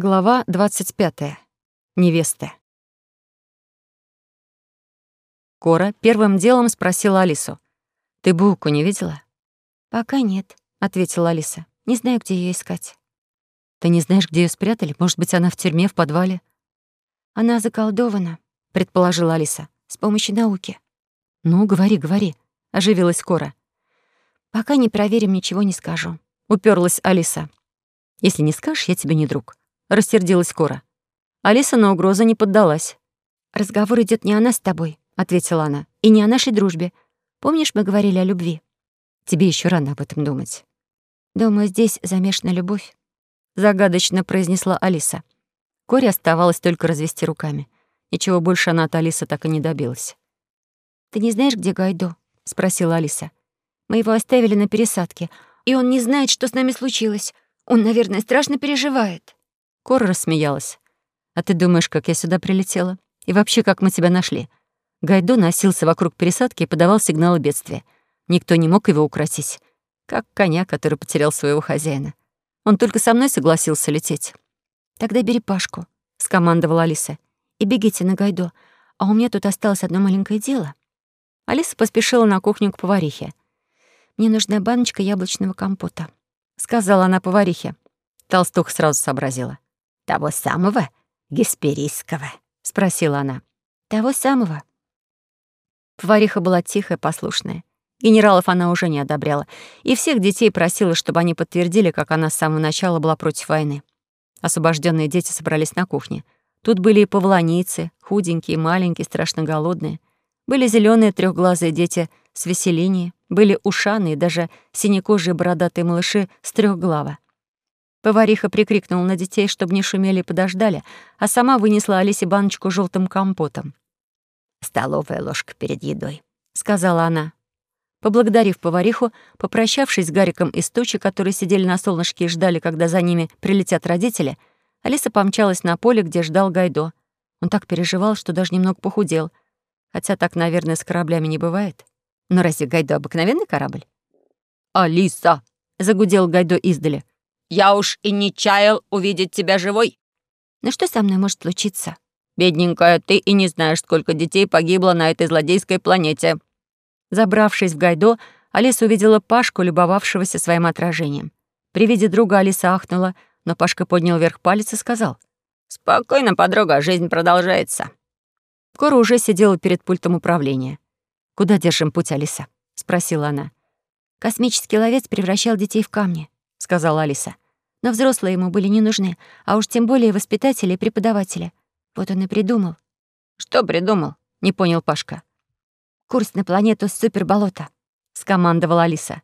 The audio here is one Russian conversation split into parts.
Глава 25. Невеста. Кора первым делом спросила Алису. «Ты булку не видела?» «Пока нет», — ответила Алиса. «Не знаю, где ее искать». «Ты не знаешь, где ее спрятали? Может быть, она в тюрьме, в подвале?» «Она заколдована», — предположила Алиса, — «с помощью науки». «Ну, говори, говори», — оживилась Кора. «Пока не проверим, ничего не скажу», — уперлась Алиса. «Если не скажешь, я тебе не друг», — рассердилась Кора. Алиса на угрозу не поддалась. «Разговор идет не о нас с тобой», — ответила она, — «и не о нашей дружбе. Помнишь, мы говорили о любви?» «Тебе еще рано об этом думать». «Думаю, здесь замешана любовь», — загадочно произнесла Алиса. Коре оставалось только развести руками. Ничего больше она от Алисы так и не добилась. «Ты не знаешь, где Гайдо?» — спросила Алиса. «Мы его оставили на пересадке, и он не знает, что с нами случилось. Он, наверное, страшно переживает». Кора рассмеялась. «А ты думаешь, как я сюда прилетела? И вообще, как мы тебя нашли?» Гайдо носился вокруг пересадки и подавал сигналы бедствия. Никто не мог его укротить. Как коня, который потерял своего хозяина. Он только со мной согласился лететь. «Тогда бери Пашку», — скомандовала Алиса. «И бегите на Гайдо. А у меня тут осталось одно маленькое дело». Алиса поспешила на кухню к поварихе. «Мне нужна баночка яблочного компота», — сказала она поварихе. Толстуха сразу сообразила. «Того самого гесперийского?» — спросила она. «Того самого». Повариха была тихая, послушная. Генералов она уже не одобряла, и всех детей просила, чтобы они подтвердили, как она с самого начала была против войны. Освобожденные дети собрались на кухне. Тут были и павланийцы, худенькие, маленькие, страшно голодные. Были зеленые трехглазые дети с веселинией, были ушаные, даже синекожие бородатые малыши с трехглава. Повариха прикрикнула на детей, чтобы не шумели и подождали, а сама вынесла Алисе баночку желтым компотом. «Столовая ложка перед едой», — сказала она. Поблагодарив повариху, попрощавшись с Гариком и Стучи, которые сидели на солнышке и ждали, когда за ними прилетят родители, Алиса помчалась на поле, где ждал Гайдо. Он так переживал, что даже немного похудел. Хотя так, наверное, с кораблями не бывает. Но разве Гайдо обыкновенный корабль? «Алиса!» — загудел Гайдо издали. Я уж и не чаял увидеть тебя живой. Ну что со мной может случиться? Бедненькая, ты и не знаешь, сколько детей погибло на этой злодейской планете. Забравшись в Гайдо, Алиса увидела Пашку, любовавшегося своим отражением. При виде друга Алиса ахнула, но Пашка поднял вверх палец и сказал. «Спокойно, подруга, жизнь продолжается». Кора уже сидела перед пультом управления. «Куда держим путь, Алиса?» — спросила она. «Космический ловец превращал детей в камни. — сказала Алиса. «Но взрослые ему были не нужны, а уж тем более воспитатели и преподаватели. Вот он и придумал». «Что придумал?» — не понял Пашка. «Курс на планету суперболота», — скомандовала Алиса.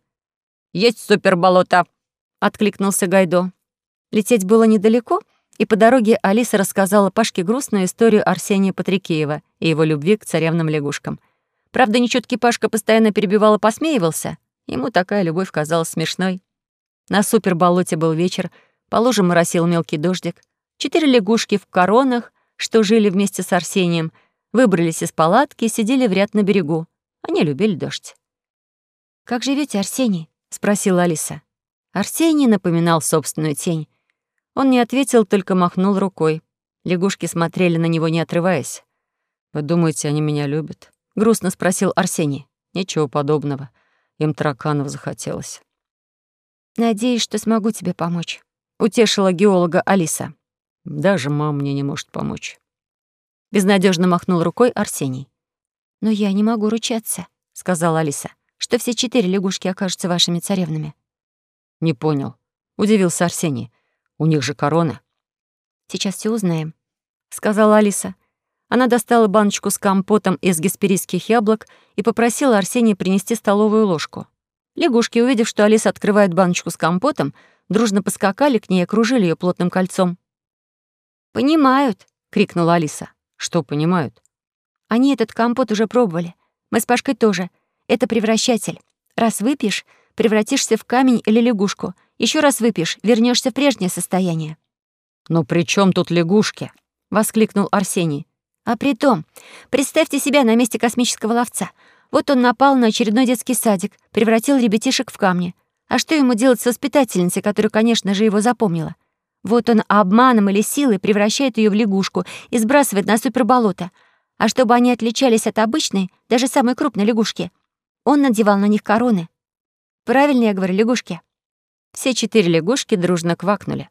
«Есть суперболото», — откликнулся Гайдо. Лететь было недалеко, и по дороге Алиса рассказала Пашке грустную историю Арсения Патрикеева и его любви к царевным лягушкам. Правда, нечёткий Пашка постоянно перебивал и посмеивался. Ему такая любовь казалась смешной. На суперболоте был вечер, по лужам моросил мелкий дождик. Четыре лягушки в коронах, что жили вместе с Арсением, выбрались из палатки и сидели в ряд на берегу. Они любили дождь. «Как живете, Арсений?» — спросила Алиса. Арсений напоминал собственную тень. Он не ответил, только махнул рукой. Лягушки смотрели на него, не отрываясь. «Вы думаете, они меня любят?» — грустно спросил Арсений. «Ничего подобного. Им тараканов захотелось». «Надеюсь, что смогу тебе помочь», — утешила геолога Алиса. «Даже мама мне не может помочь». Безнадежно махнул рукой Арсений. «Но я не могу ручаться», — сказала Алиса, «что все четыре лягушки окажутся вашими царевнами». «Не понял», — удивился Арсений. «У них же корона». «Сейчас все узнаем», — сказала Алиса. Она достала баночку с компотом из гесперийских яблок и попросила Арсения принести столовую ложку. Лягушки, увидев, что Алиса открывает баночку с компотом, дружно поскакали к ней и окружили ее плотным кольцом. «Понимают!» — крикнула Алиса. «Что понимают?» «Они этот компот уже пробовали. Мы с Пашкой тоже. Это превращатель. Раз выпьешь, превратишься в камень или лягушку. Еще раз выпьешь, вернешься в прежнее состояние». «Но при чем тут лягушки?» — воскликнул Арсений. «А при том, представьте себя на месте космического ловца — вот он напал на очередной детский садик, превратил ребятишек в камни. А что ему делать с воспитательницей, которая, конечно же, его запомнила? Вот он обманом или силой превращает ее в лягушку и сбрасывает на суперболото. А чтобы они отличались от обычной, даже самой крупной лягушки, он надевал на них короны. Правильно я говорю, лягушки? Все четыре лягушки дружно квакнули.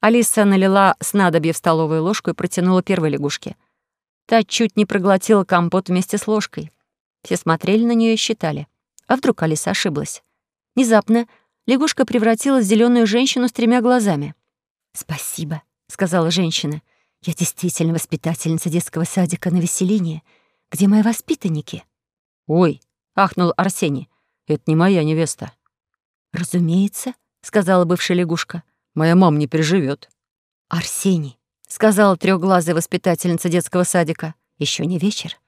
Алиса налила снадобье в столовую ложку и протянула первой лягушке. Та чуть не проглотила компот вместе с ложкой. Все смотрели на нее и считали. А вдруг Алиса ошиблась? Внезапно лягушка превратилась в зеленую женщину с тремя глазами. «Спасибо», — сказала женщина. «Я действительно воспитательница детского садика на Веселине. Где мои воспитанники?» «Ой», — ахнул Арсений, — «это не моя невеста». «Разумеется», — сказала бывшая лягушка. «Моя мама не переживет. «Арсений», — сказала трехглазая воспитательница детского садика, — еще не вечер».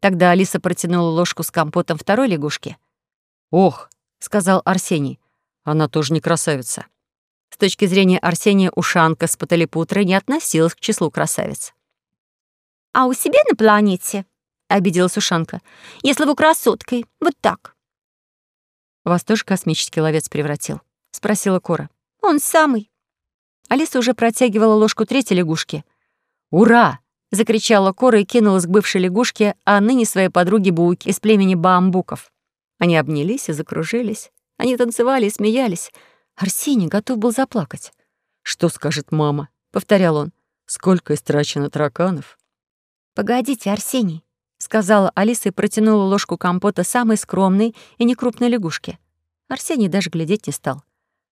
Тогда Алиса протянула ложку с компотом второй лягушки. «Ох», — сказал Арсений, — «она тоже не красавица». С точки зрения Арсения, ушанка с Паталипутрой не относилась к числу красавиц. «А у себя на планете?» — обиделась ушанка. «Если вы красоткой, вот так». «Вас тоже космический ловец превратил?» — спросила Кора. «Он самый». Алиса уже протягивала ложку третьей лягушки. «Ура!» — закричала Кора и кинулась к бывшей лягушке, а ныне своей подруге Буки из племени бамбуков. Они обнялись и закружились. Они танцевали и смеялись. Арсений готов был заплакать. «Что скажет мама?» — повторял он. «Сколько истрачено тараканов?» «Погодите, Арсений», — сказала Алиса и протянула ложку компота самой скромной и некрупной лягушки. Арсений даже глядеть не стал.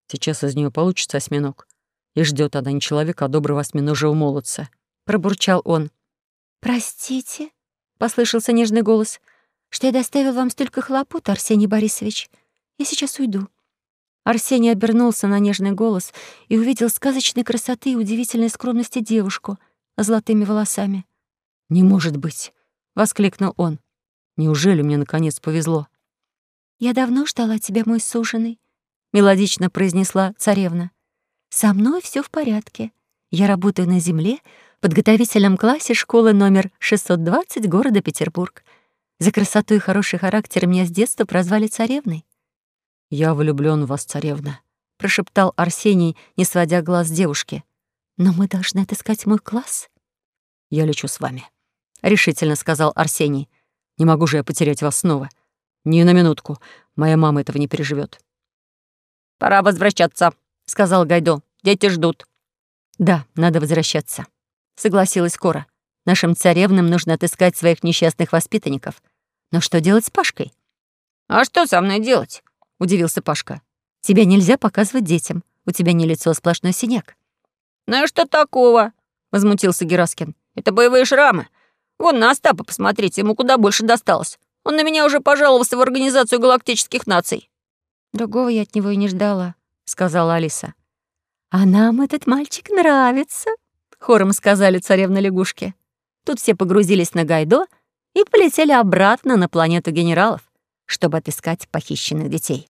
Сейчас из нее получится осьминог. И ждет она не человека, а доброго осьминожего молодца. Пробурчал он. «Простите», — послышался нежный голос, «что я доставил вам столько хлопот, Арсений Борисович. Я сейчас уйду. Арсений обернулся на нежный голос и увидел сказочной красоты и удивительной скромности девушку с золотыми волосами. «Не может быть!» — воскликнул он. «Неужели мне наконец повезло?» «Я давно ждала тебя, мой суженый», — мелодично произнесла царевна. «Со мной все в порядке. Я работаю на земле подготовительном классе школы номер 620 города Петербург. За красоту и хороший характер меня с детства прозвали царевной. «Я влюблён в вас, царевна», — прошептал Арсений, не сводя глаз с девушки. «Но мы должны отыскать мой класс». «Я лечу с вами», — решительно сказал Арсений. «Не могу же я потерять вас снова. Ни на минутку. Моя мама этого не переживёт». «Пора возвращаться», — сказал Гайдо. «Дети ждут». «Да, надо возвращаться», — согласилась Кора. «Нашим царевнам нужно отыскать своих несчастных воспитанников. Но что делать с Пашкой?» «А что со мной делать?» — удивился Пашка. «Тебя нельзя показывать детям. У тебя не лицо, а сплошной синяк». «Ну и что такого?» — возмутился Гераскин. «Это боевые шрамы. Вон на Остапа посмотрите, ему куда больше досталось. Он на меня уже пожаловался в Организацию Галактических Наций». «Другого я от него и не ждала», — сказала Алиса. «А нам этот мальчик нравится», — хором сказали царевна лягушки. Тут все погрузились на Гайдо и полетели обратно на планету генералов чтобы отыскать похищенных детей.